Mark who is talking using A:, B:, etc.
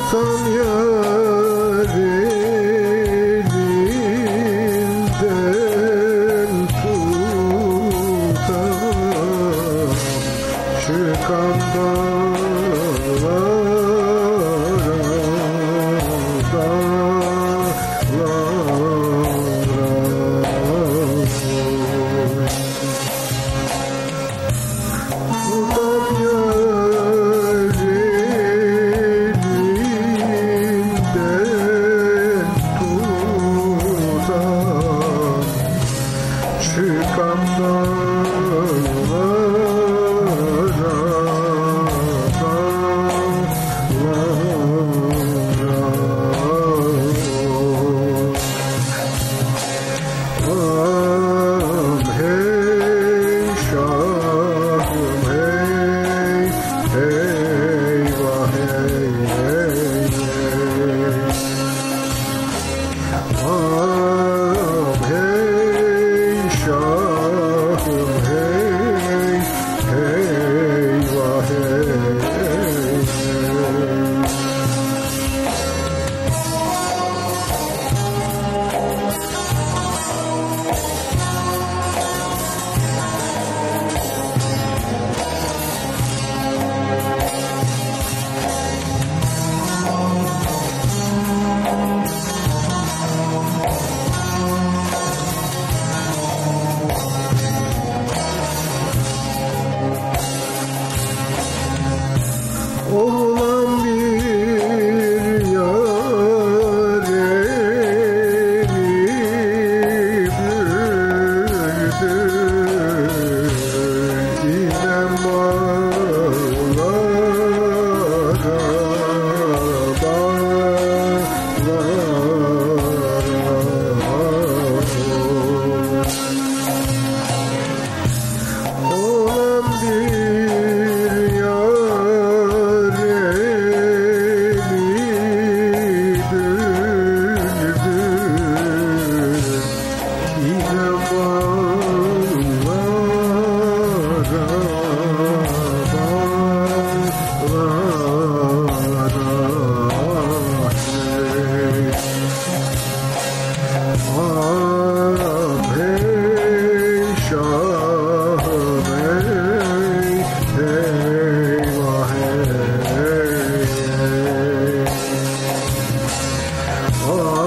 A: olsan yerinden tutam şu comes the Bye. Oh.